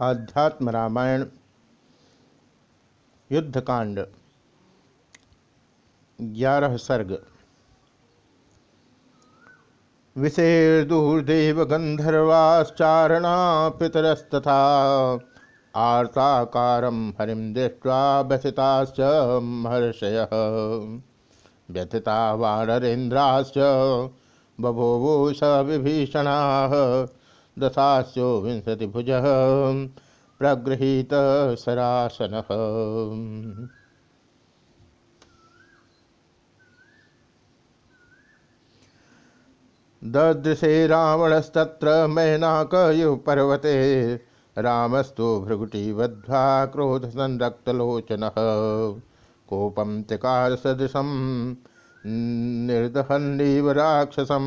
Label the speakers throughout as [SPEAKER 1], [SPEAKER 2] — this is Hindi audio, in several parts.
[SPEAKER 1] आध्यात्म रामायण युद्धकांड, ग्यारह सर्ग। विषेर्दुर्देव गंधर्वाश्चारणा पितरस्तथा आर्ताकारं हरिं दृष्ट्वा व्यथिताश्च महर्षय। व्यथिता वानरेन्द्राश्च बभूवु स विभीषणाः दशास्यो विंशतिभुज प्रगृहीत सरासन। ददृशे रावणस्तत्र मैनाकयुः पर्वते रामस्तु भृगुटिवद्ध्वा क्रोधसंरक्तलोचनः। कोपं चकार सदृशं निर्दहन्नीव राक्षसं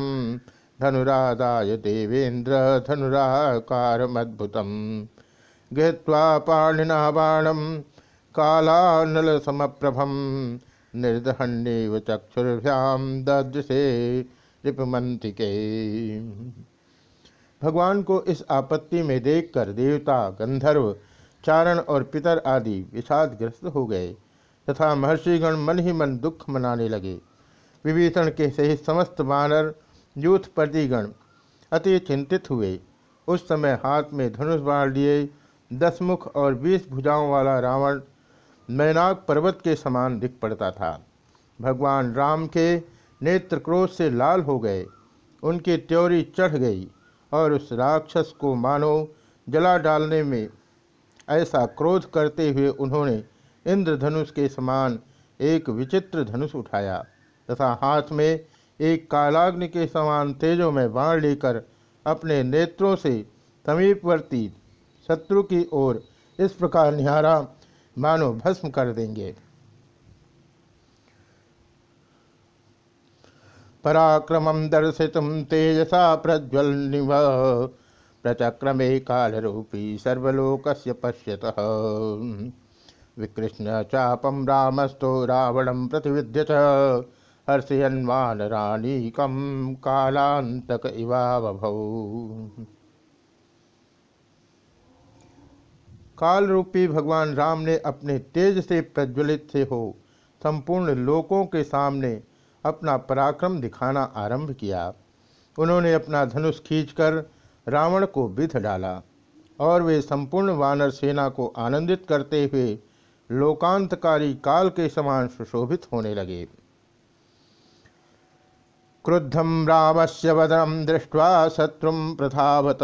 [SPEAKER 1] धनुरादाय देवेन्द्र धनुराकारमद्भुतं गृहीत्वा पाणिना बाणं कालानलसमप्रभं निर्दहन्नीव चक्षुर्भ्यां ददृशे रिपमंतिके भगवान को इस आपत्ति में देखकर देवता, गंधर्व, चारण और पितर आदि विषादग्रस्त हो गए, तथा महर्षिगण मन ही मन दुख मनाने लगे। विभीषण के सहित समस्त वानर यूथ प्रतिगण अति चिंतित हुए। उस समय हाथ में धनुष बाण लिए दस मुख और बीस भुजाओं वाला रावण मैनाक पर्वत के समान दिख पड़ता था। भगवान राम के नेत्र क्रोध से लाल हो गए। उनकी त्योरी चढ़ गई और उस राक्षस को मानो जला डालने में ऐसा क्रोध करते हुए उन्होंने इंद्रधनुष के समान एक विचित्र धनुष उठाया तथा हाथ में एक कालाग्नि के समान तेजों में बाण लेकर अपने नेत्रों से समीपवर्ती शत्रु की ओर इस प्रकार निहारा, मानो भस्म कर देंगे। पराक्रम दर्शित तेजसा प्रज्वलनिव, प्रचक्रमे कालरूपी सर्वलोक पश्यत। विकृष्ण चापम रावण प्रतिविद्य च हर्षयन्वानराणीकम कालांतक इवावभौ। काल रूपी भगवान राम ने अपने तेज से प्रज्वलित से हो संपूर्ण लोकों के सामने अपना पराक्रम दिखाना आरंभ किया। उन्होंने अपना धनुष खींचकर रावण को विध डाला और वे संपूर्ण वानर सेना को आनंदित करते हुए लोकांतकारी काल के समान सुशोभित होने लगे। क्रुद्धम रामस्य वदनम दृष्ट्वा शत्रु प्रधावत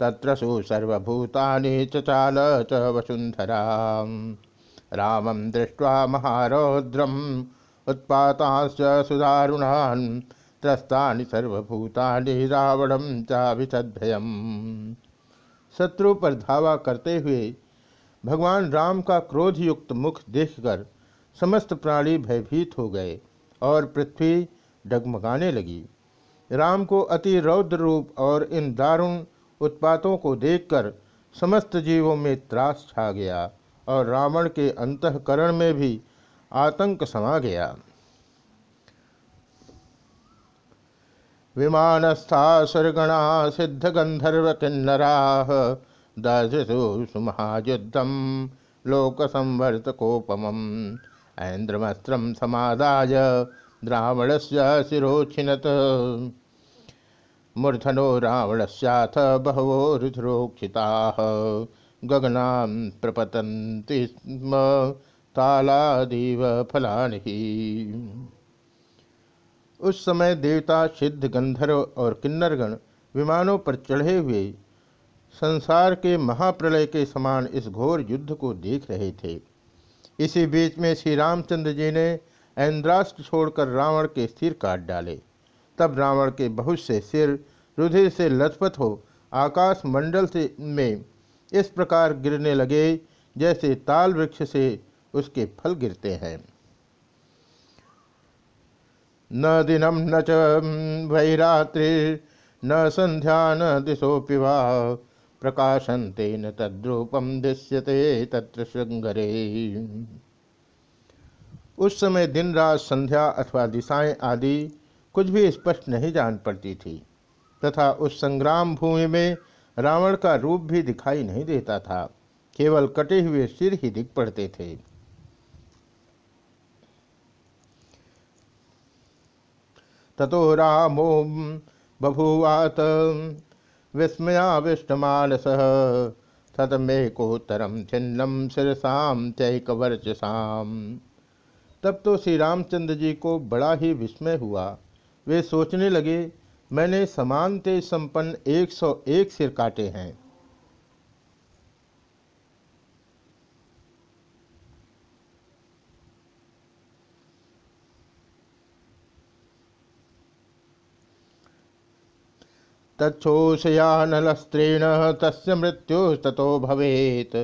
[SPEAKER 1] तत्र सु सर्वभूतानि चचाल च वसुंधरा रामं दृष्ट्वा महारौद्रम उत्पाताश्च सुदारुणान्। त्रस्तानि सर्वभूतानि रावणं चाभिषद्भयम् शत्रु पर धावा करते हुए भगवान राम का क्रोधयुक्त मुख देखकर समस्त प्राणी भयभीत हो गए और पृथ्वी डगमगाने लगी। राम को अति रौद्र रूप और इन दारुण उत्पातों को देखकर समस्त जीवों में त्रास छा गया और रावण के अंतकरण में भी आतंक समा गया। विमानस्था सुरगणा सिद्ध गंधर्व किन्नरा सुमहायुद्धम लोक संवर्तकोपम ऐन्द्रमस्त्रम समादाय रावण से शिरोक्षिणत मूर्धनो रावणस्याथ बहवो रुद्रोक्षिता। गगना प्रपतन्ति स्म तालादीव फलानि उस समय देवता, सिद्ध गंधर्व और किन्नरगण विमानों पर चढ़े हुए संसार के महाप्रलय के समान इस घोर युद्ध को देख रहे थे। इसी बीच में श्री रामचंद्र जी ने ऐन्द्रास्त्र छोड़कर रावण के सिर काट डाले। तब रावण के बहुत से सिर रुधिर से लथपथ हो आकाश मंडल से में इस प्रकार गिरने लगे जैसे ताल वृक्ष से उसके फल गिरते हैं। न दिनम न च वैरात्रि, न संध्या न दिशोपि वा प्रकाशन्ते न तद्रूपम दृश्यते तत्र श्रृंगरे उस समय दिन रात संध्या अथवा दिशाएँ आदि कुछ भी स्पष्ट नहीं जान पड़ती थी, तथा उस संग्राम भूमि में रावण का रूप भी दिखाई नहीं देता था, केवल कटे हुए सिर ही दिख पड़ते थे। ततो रामो बभूवात विस्मयाविष्टमानस ततमेकोत्तरम छिन्नम शिरसाम चैकवर्चसाम। तब तो श्री रामचंद्र जी को बड़ा ही विस्मय हुआ। वे सोचने लगे, मैंने समान तेज संपन्न 101 सिर काटे हैं। तच्छोषयानलस्त्रेण तस्य मृत्युस्ततो भवेत्।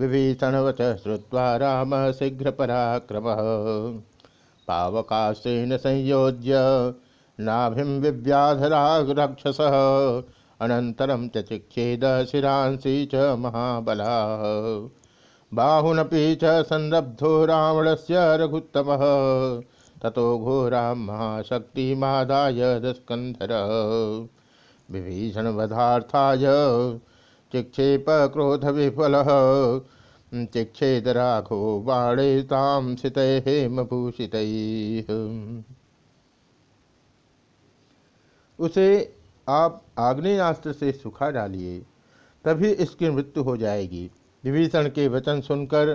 [SPEAKER 1] विभीषणवच श्रुत्वा राम शीघ्रपराक्रमः। पावकाश्रेण संयोज्य नाभिं विव्याधराक्षसः अनन्तरं च चिक्षेद शिरांसि च महाबलाः। बाहुनपि च संरब्धो रावणस्य रघुत्तमः। ततो घोरा दस्कन्धरः विभीषण वधार्थाय चिक्षेप क्रोध विफल चिक्षेद राघो बाणे ताम सित हेमभूषित। उसे आप आग्नेयास्त्र से सुखा डालिए, तभी इसकी मृत्यु हो जाएगी। विभीषण के वचन सुनकर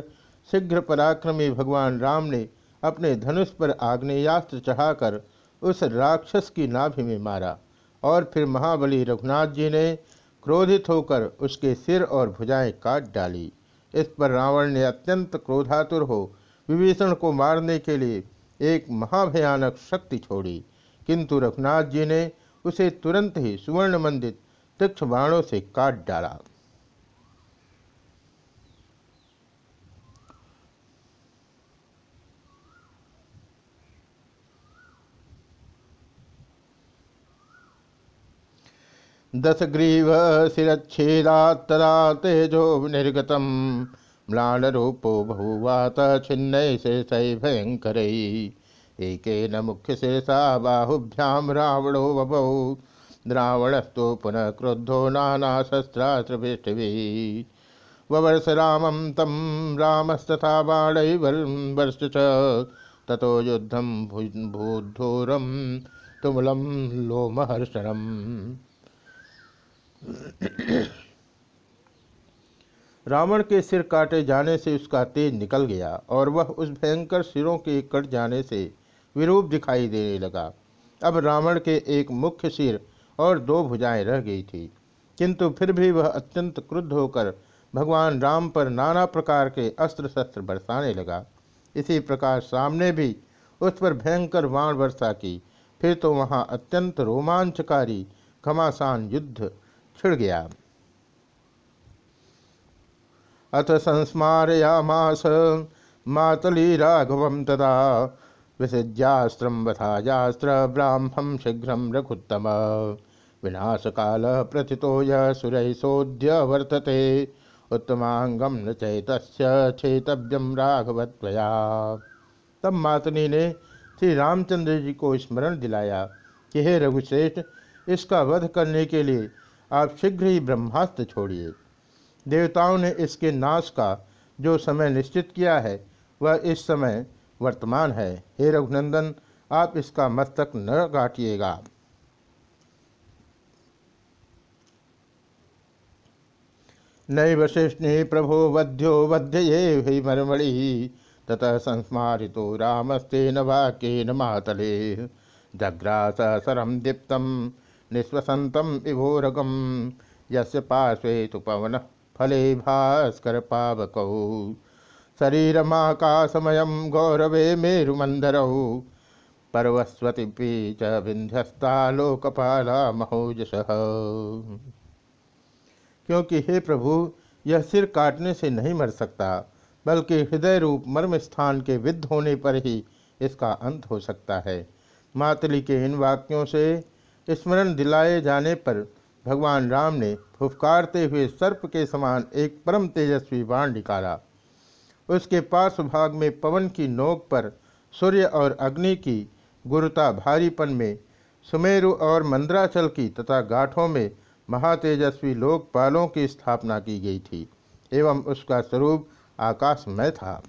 [SPEAKER 1] शीघ्र पराक्रमी भगवान राम ने अपने धनुष पर आग्नेयास्त्र चढ़ाकर उस राक्षस की नाभि में मारा और फिर महाबली रघुनाथ जी ने क्रोधित होकर उसके सिर और भुजाएँ काट डाली। इस पर रावण ने अत्यंत क्रोधातुर हो विभीषण को मारने के लिए एक महाभयानक शक्ति छोड़ी। किंतु रघुनाथ जी ने उसे तुरंत ही सुवर्ण मंदित तीक्ष बाणों से काट डाला। दशग्रीव शिरच्छेदात्तदा तेजो निर्गत म्लानरूपो बहुवात छिन्न शेषै भयंकर एक मुख्य शेषा बाहुभ्याम रावणो बभौ रावणस्तु पुनः क्रुद्धो नानाशस्त्रास्त्रभिष्टि ववर्ष रामं तं रामस्तथा बाणैर्वर्ष च। ततो युद्धं भूद्धूरं तुमुलं लोमहर्षणम्। रावण के सिर काटे जाने से उसका तेज निकल गया और वह उस भयंकर सिरों के कट जाने से विरूप दिखाई देने लगा। अब रावण के एक मुख्य सिर और दो भुजाएँ रह गई थी। किंतु फिर भी वह अत्यंत क्रुद्ध होकर भगवान राम पर नाना प्रकार के अस्त्र शस्त्र बरसाने लगा। इसी प्रकार सामने भी उस पर भयंकर वाण वर्षा की। फिर तो वहाँ अत्यंत रोमांचकारी, घमासान युद्ध छिड़ गया। अथ संस्मारयामास मातली राघव तदा विसिज्यास्त्र वथाजास्त्र ब्राह्मं शीघ्र रघुत्तम। विनाश काल प्रथितो युरैसोद्य वर्तते। उत्तमांगम न चैतस्य छेतव्यम राघवत्वया। तब मातनी ने श्री रामचंद्र जी को स्मरण दिलाया कि हे रघुश्रेष्ठ, इसका वध करने के लिए आप शीघ्र ही ब्रह्मास्त्र छोड़िए। देवताओं ने इसके नाश का जो समय निश्चित किया है, वह इस समय वर्तमान है। हे रघुनंदन, आप इसका मस्तक न काटिएगा। नई वशिष्ठि प्रभो वध्यो वध्य ये मरमणि ततः संस्मारितो रामस्तेन वाक्यन मातले। जग्रास सरम दीप्तम निस्वसंतम विभोरगम। यस्य पार्श्वे तो पवन फले भास्कर पावकौ। शरीरमाकाशमयं गौरवे मेरुमंदरौ पर्वस्वती च विंध्यस्ता लोकपाला महोजस। क्योंकि हे प्रभु, यह सिर काटने से नहीं मर सकता, बल्कि हृदय रूप मर्म स्थान के विद्ध होने पर ही इसका अंत हो सकता है। मातली के इन वाक्यों से स्मरण दिलाए जाने पर भगवान राम ने फुफकारते हुए सर्प के समान एक परम तेजस्वी बाण निकाला। उसके पास भाग में पवन की नोक पर सूर्य और अग्नि की गुरुता भारीपन में सुमेरु और मंद्राचल की तथा गाठों में महातेजस्वी लोकपालों की स्थापना की गई थी, एवं उसका स्वरूप आकाशमय था।